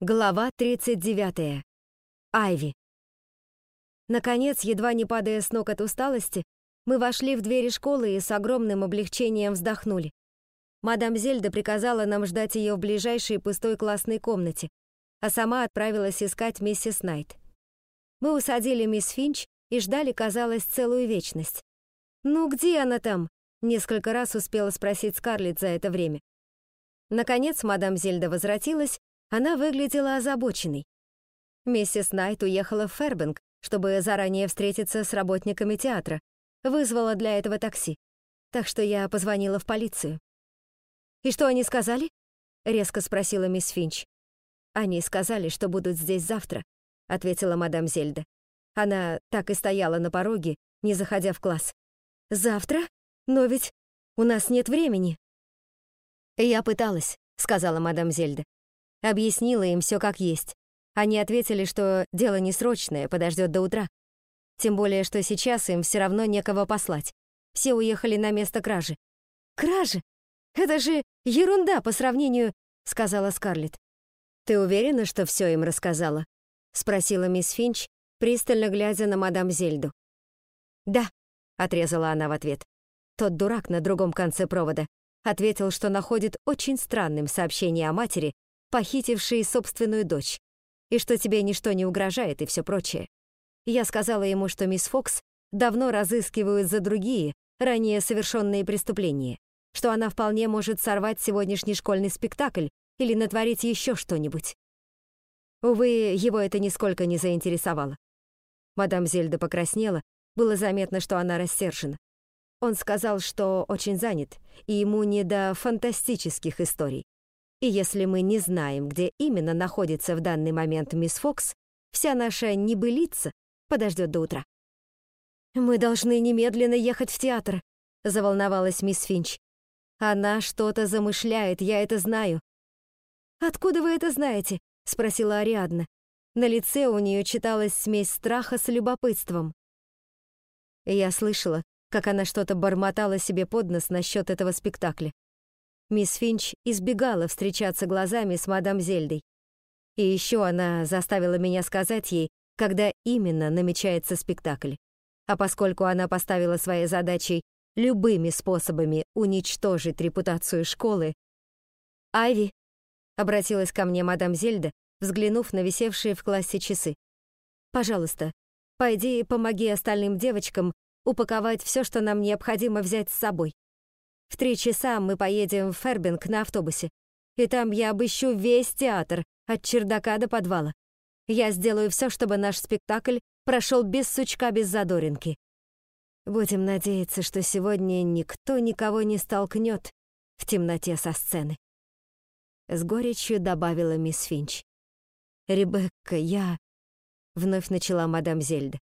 Глава 39. Айви. Наконец, едва не падая с ног от усталости, мы вошли в двери школы и с огромным облегчением вздохнули. Мадам Зельда приказала нам ждать ее в ближайшей пустой классной комнате, а сама отправилась искать миссис Найт. Мы усадили мисс Финч и ждали, казалось, целую вечность. «Ну где она там?» — несколько раз успела спросить Скарлетт за это время. Наконец, мадам Зельда возвратилась она выглядела озабоченной. Миссис Найт уехала в Фербинг, чтобы заранее встретиться с работниками театра, вызвала для этого такси. Так что я позвонила в полицию. «И что они сказали?» — резко спросила мисс Финч. «Они сказали, что будут здесь завтра», — ответила мадам Зельда. Она так и стояла на пороге, не заходя в класс. «Завтра? Но ведь у нас нет времени». «Я пыталась», — сказала мадам Зельда. Объяснила им все как есть. Они ответили, что дело не срочное, подождет до утра. Тем более, что сейчас им все равно некого послать. Все уехали на место кражи. «Кражи? Это же ерунда по сравнению...» — сказала Скарлетт. «Ты уверена, что все им рассказала?» — спросила мисс Финч, пристально глядя на мадам Зельду. «Да», — отрезала она в ответ. Тот дурак на другом конце провода ответил, что находит очень странным сообщение о матери, похитивший собственную дочь, и что тебе ничто не угрожает и все прочее. Я сказала ему, что мисс Фокс давно разыскивают за другие, ранее совершенные преступления, что она вполне может сорвать сегодняшний школьный спектакль или натворить еще что-нибудь. Увы, его это нисколько не заинтересовало. Мадам Зельда покраснела, было заметно, что она рассержена. Он сказал, что очень занят, и ему не до фантастических историй. И если мы не знаем, где именно находится в данный момент мисс Фокс, вся наша небылица подождет до утра. «Мы должны немедленно ехать в театр», — заволновалась мисс Финч. «Она что-то замышляет, я это знаю». «Откуда вы это знаете?» — спросила Ариадна. На лице у нее читалась смесь страха с любопытством. Я слышала, как она что-то бормотала себе под нос насчет этого спектакля. Мисс Финч избегала встречаться глазами с мадам Зельдой. И еще она заставила меня сказать ей, когда именно намечается спектакль. А поскольку она поставила своей задачей любыми способами уничтожить репутацию школы, «Айви», — обратилась ко мне мадам Зельда, взглянув на висевшие в классе часы. «Пожалуйста, пойди и помоги остальным девочкам упаковать все, что нам необходимо взять с собой. В три часа мы поедем в Фербинг на автобусе, и там я обыщу весь театр, от чердака до подвала. Я сделаю все, чтобы наш спектакль прошел без сучка, без задоринки. Будем надеяться, что сегодня никто никого не столкнет в темноте со сцены. С горечью добавила мисс Финч. «Ребекка, я...» — вновь начала мадам Зельда.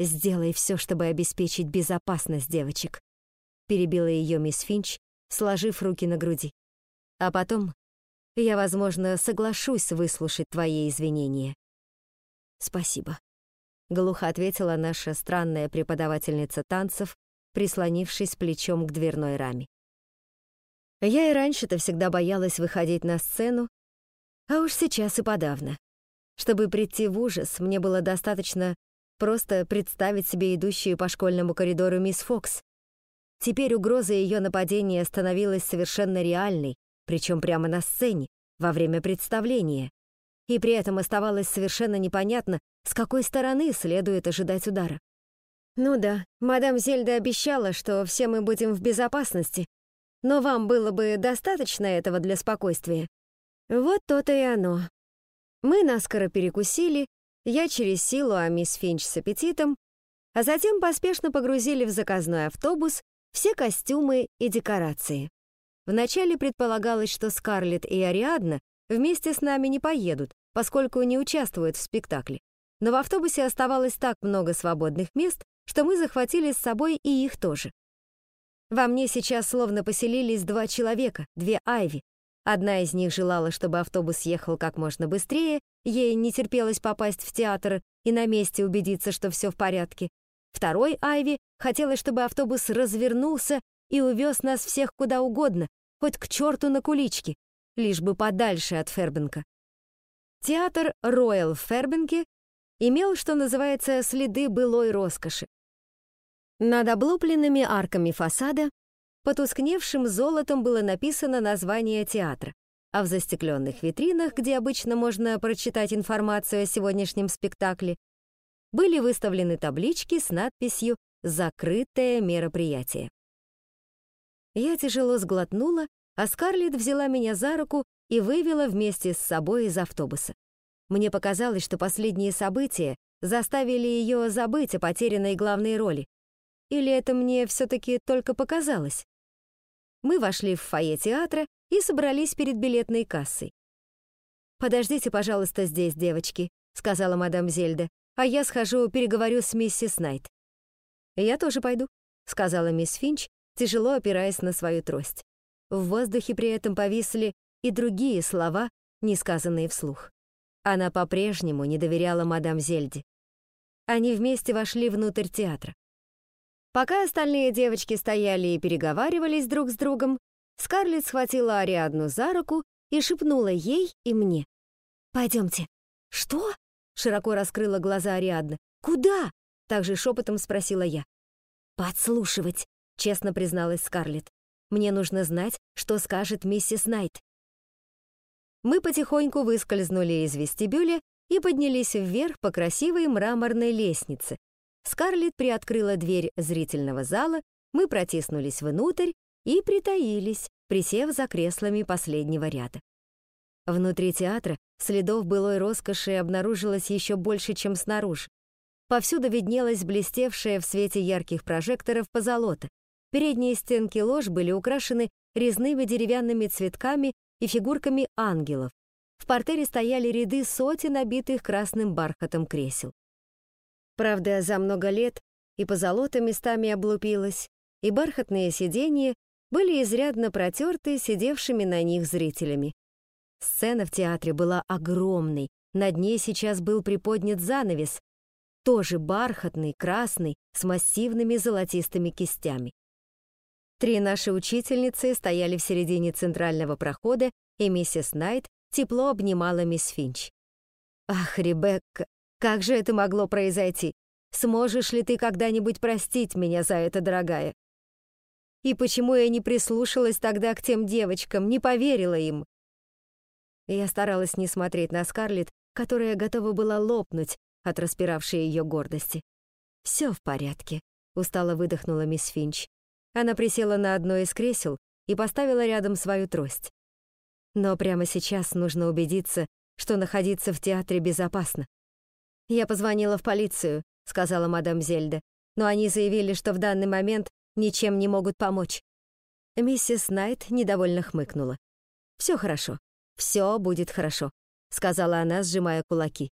«Сделай все, чтобы обеспечить безопасность девочек перебила ее мисс Финч, сложив руки на груди. А потом я, возможно, соглашусь выслушать твои извинения. Спасибо, глухо ответила наша странная преподавательница танцев, прислонившись плечом к дверной раме. Я и раньше-то всегда боялась выходить на сцену, а уж сейчас и подавно. Чтобы прийти в ужас, мне было достаточно просто представить себе идущую по школьному коридору мисс Фокс, Теперь угроза ее нападения становилась совершенно реальной, причем прямо на сцене, во время представления. И при этом оставалось совершенно непонятно, с какой стороны следует ожидать удара. «Ну да, мадам Зельда обещала, что все мы будем в безопасности, но вам было бы достаточно этого для спокойствия». Вот то-то и оно. Мы наскоро перекусили, я через силу, а мисс Финч с аппетитом, а затем поспешно погрузили в заказной автобус все костюмы и декорации. Вначале предполагалось, что Скарлетт и Ариадна вместе с нами не поедут, поскольку не участвуют в спектакле. Но в автобусе оставалось так много свободных мест, что мы захватили с собой и их тоже. Во мне сейчас словно поселились два человека, две Айви. Одна из них желала, чтобы автобус ехал как можно быстрее, ей не терпелось попасть в театр и на месте убедиться, что все в порядке. Второй Айви хотела, чтобы автобус развернулся и увез нас всех куда угодно, хоть к черту на куличке, лишь бы подальше от Фербенка. Театр Роyal в Фербенке имел, что называется, следы былой роскоши. Над облупленными арками фасада потускневшим золотом было написано название театра, а в застекленных витринах, где обычно можно прочитать информацию о сегодняшнем спектакле, были выставлены таблички с надписью «Закрытое мероприятие». Я тяжело сглотнула, а Скарлетт взяла меня за руку и вывела вместе с собой из автобуса. Мне показалось, что последние события заставили ее забыть о потерянной главной роли. Или это мне все-таки только показалось? Мы вошли в фойе театра и собрались перед билетной кассой. «Подождите, пожалуйста, здесь, девочки», — сказала мадам Зельда, «а я схожу, переговорю с миссис Найт». «Я тоже пойду», — сказала мисс Финч, тяжело опираясь на свою трость. В воздухе при этом повисли и другие слова, не сказанные вслух. Она по-прежнему не доверяла мадам Зельде. Они вместе вошли внутрь театра. Пока остальные девочки стояли и переговаривались друг с другом, Скарлетт схватила Ариадну за руку и шепнула ей и мне. «Пойдемте». «Что?» — широко раскрыла глаза Ариадна. «Куда?» — также шепотом спросила я. «Подслушивать», — честно призналась Скарлетт. «Мне нужно знать, что скажет миссис Найт». Мы потихоньку выскользнули из вестибюля и поднялись вверх по красивой мраморной лестнице. Скарлетт приоткрыла дверь зрительного зала, мы протиснулись внутрь и притаились, присев за креслами последнего ряда. Внутри театра следов былой роскоши обнаружилось еще больше, чем снаружи. Повсюду виднелась блестевшая в свете ярких прожекторов позолота. Передние стенки лож были украшены резными деревянными цветками и фигурками ангелов. В портере стояли ряды сотен набитых красным бархатом кресел. Правда, за много лет и позолота местами облупилась, и бархатные сиденья были изрядно протерты сидевшими на них зрителями. Сцена в театре была огромной, над ней сейчас был приподнят занавес, тоже бархатный, красный, с массивными золотистыми кистями. Три наши учительницы стояли в середине центрального прохода, и миссис Найт тепло обнимала мисс Финч. «Ах, Ребекка, как же это могло произойти? Сможешь ли ты когда-нибудь простить меня за это, дорогая?» И почему я не прислушалась тогда к тем девочкам, не поверила им? Я старалась не смотреть на Скарлетт, которая готова была лопнуть от распиравшей ее гордости. «Все в порядке», — устало выдохнула мисс Финч. Она присела на одно из кресел и поставила рядом свою трость. Но прямо сейчас нужно убедиться, что находиться в театре безопасно. «Я позвонила в полицию», — сказала мадам Зельда, «но они заявили, что в данный момент ничем не могут помочь». Миссис Найт недовольно хмыкнула. «Все хорошо, все будет хорошо», — сказала она, сжимая кулаки.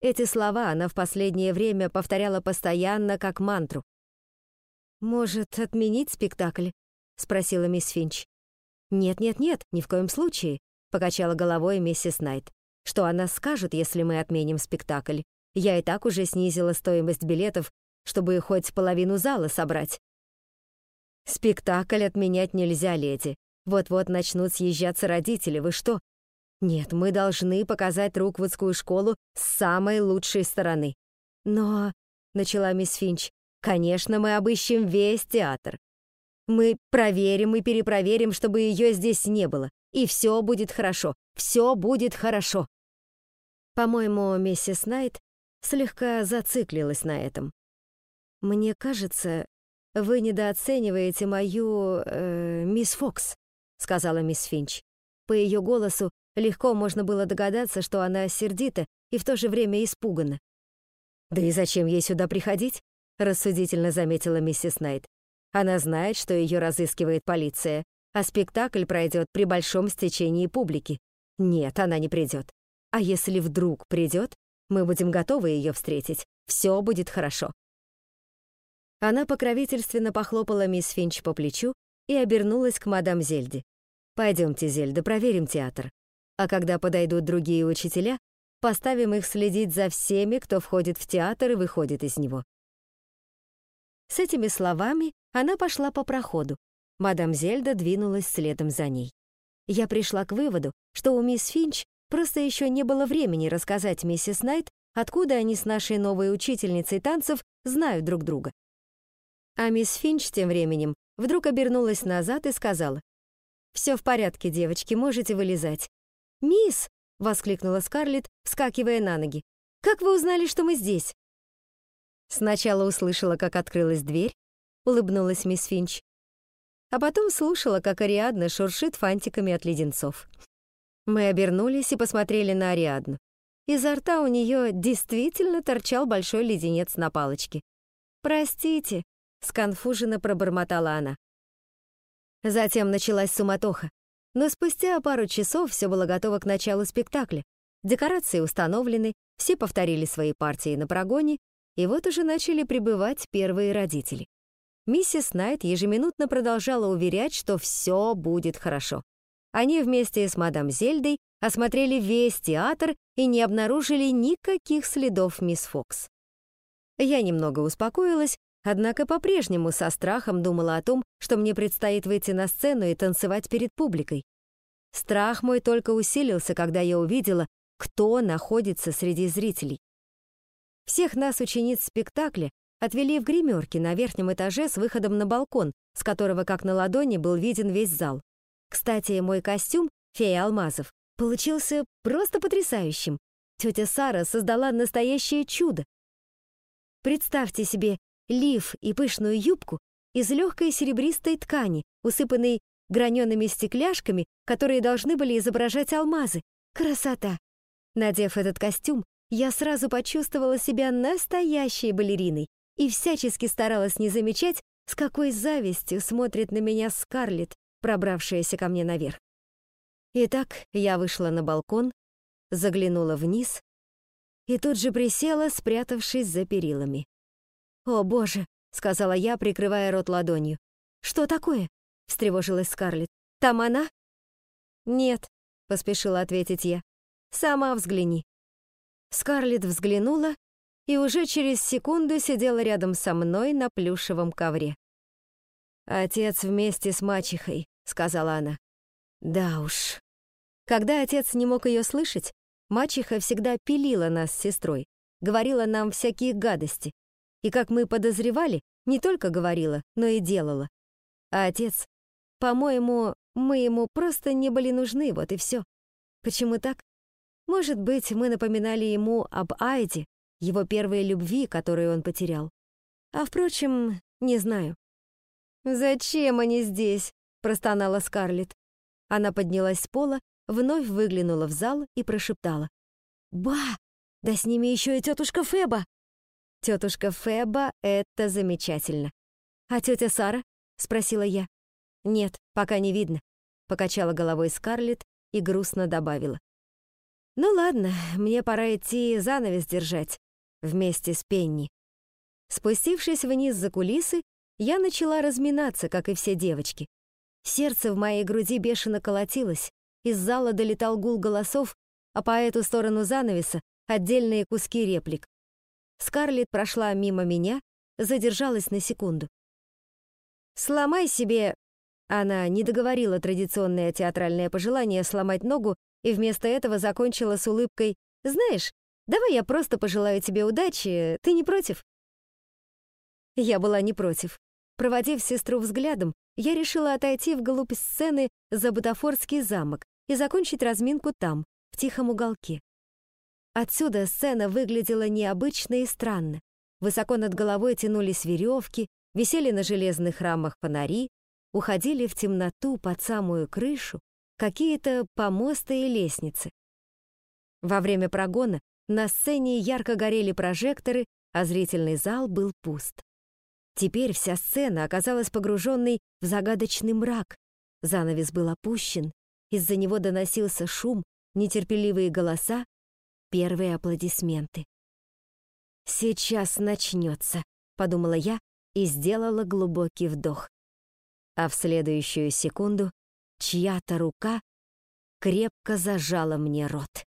Эти слова она в последнее время повторяла постоянно, как мантру. «Может, отменить спектакль?» — спросила мисс Финч. «Нет-нет-нет, ни в коем случае», — покачала головой миссис Найт. «Что она скажет, если мы отменим спектакль? Я и так уже снизила стоимость билетов, чтобы хоть половину зала собрать. Спектакль отменять нельзя, леди. Вот-вот начнут съезжаться родители, вы что? Нет, мы должны показать Руквудскую школу с самой лучшей стороны. Но, — начала мисс Финч, — конечно, мы обыщем весь театр. Мы проверим и перепроверим, чтобы ее здесь не было. И все будет хорошо, все будет хорошо. По-моему, миссис Найт слегка зациклилась на этом. Мне кажется, «Вы недооцениваете мою... Э, мисс Фокс», — сказала мисс Финч. По ее голосу легко можно было догадаться, что она сердита и в то же время испугана. «Да и зачем ей сюда приходить?» — рассудительно заметила миссис Найт. «Она знает, что ее разыскивает полиция, а спектакль пройдет при большом стечении публики. Нет, она не придет. А если вдруг придет, мы будем готовы ее встретить. Все будет хорошо. Она покровительственно похлопала мисс Финч по плечу и обернулась к мадам Зельде. «Пойдемте, Зельда, проверим театр. А когда подойдут другие учителя, поставим их следить за всеми, кто входит в театр и выходит из него». С этими словами она пошла по проходу. Мадам Зельда двинулась следом за ней. Я пришла к выводу, что у мисс Финч Просто еще не было времени рассказать миссис Найт, откуда они с нашей новой учительницей танцев знают друг друга. А мисс Финч тем временем вдруг обернулась назад и сказала, «Все в порядке, девочки, можете вылезать». «Мисс!» — воскликнула Скарлетт, вскакивая на ноги. «Как вы узнали, что мы здесь?» Сначала услышала, как открылась дверь, улыбнулась мисс Финч, а потом слушала, как Ариадна шуршит фантиками от леденцов. Мы обернулись и посмотрели на Ариадну. Изо рта у нее действительно торчал большой леденец на палочке. «Простите», — сконфуженно пробормотала она. Затем началась суматоха. Но спустя пару часов все было готово к началу спектакля. Декорации установлены, все повторили свои партии на прогоне, и вот уже начали прибывать первые родители. Миссис Найт ежеминутно продолжала уверять, что все будет хорошо. Они вместе с мадам Зельдой осмотрели весь театр и не обнаружили никаких следов мисс Фокс. Я немного успокоилась, однако по-прежнему со страхом думала о том, что мне предстоит выйти на сцену и танцевать перед публикой. Страх мой только усилился, когда я увидела, кто находится среди зрителей. Всех нас, учениц спектакля, отвели в гримерки на верхнем этаже с выходом на балкон, с которого, как на ладони, был виден весь зал. Кстати, мой костюм, фея алмазов, получился просто потрясающим. Тетя Сара создала настоящее чудо. Представьте себе лиф и пышную юбку из легкой серебристой ткани, усыпанной гранеными стекляшками, которые должны были изображать алмазы. Красота! Надев этот костюм, я сразу почувствовала себя настоящей балериной и всячески старалась не замечать, с какой завистью смотрит на меня Скарлетт, пробравшаяся ко мне наверх. Итак, я вышла на балкон, заглянула вниз и тут же присела, спрятавшись за перилами. «О, боже!» — сказала я, прикрывая рот ладонью. «Что такое?» — встревожилась Скарлетт. «Там она?» «Нет», — поспешила ответить я. «Сама взгляни». Скарлетт взглянула и уже через секунду сидела рядом со мной на плюшевом ковре. «Отец вместе с мачехой», — сказала она. «Да уж». Когда отец не мог ее слышать, мачеха всегда пилила нас с сестрой, говорила нам всякие гадости. И, как мы подозревали, не только говорила, но и делала. А отец, по-моему, мы ему просто не были нужны, вот и все. Почему так? Может быть, мы напоминали ему об Айде, его первой любви, которую он потерял. А впрочем, не знаю. «Зачем они здесь?» — простонала Скарлетт. Она поднялась с пола, вновь выглянула в зал и прошептала. «Ба! Да с ними еще и тетушка Феба!» «Тетушка Феба — это замечательно!» «А тетя Сара?» — спросила я. «Нет, пока не видно», — покачала головой Скарлетт и грустно добавила. «Ну ладно, мне пора идти занавес держать вместе с Пенни. Спустившись вниз за кулисы, я начала разминаться, как и все девочки. Сердце в моей груди бешено колотилось, из зала долетал гул голосов, а по эту сторону занавеса отдельные куски реплик. Скарлетт прошла мимо меня, задержалась на секунду. «Сломай себе...» Она не договорила традиционное театральное пожелание сломать ногу и вместо этого закончила с улыбкой «Знаешь, Давай я просто пожелаю тебе удачи, ты не против?» Я была не против. Проводив сестру взглядом, я решила отойти вглубь сцены за Бутафорский замок и закончить разминку там, в тихом уголке. Отсюда сцена выглядела необычно и странно. Высоко над головой тянулись веревки, висели на железных рамах фонари, уходили в темноту под самую крышу какие-то помосты и лестницы. Во время прогона на сцене ярко горели прожекторы, а зрительный зал был пуст. Теперь вся сцена оказалась погруженной в загадочный мрак. Занавес был опущен, из-за него доносился шум, нетерпеливые голоса, первые аплодисменты. «Сейчас начнется», — подумала я и сделала глубокий вдох. А в следующую секунду чья-то рука крепко зажала мне рот.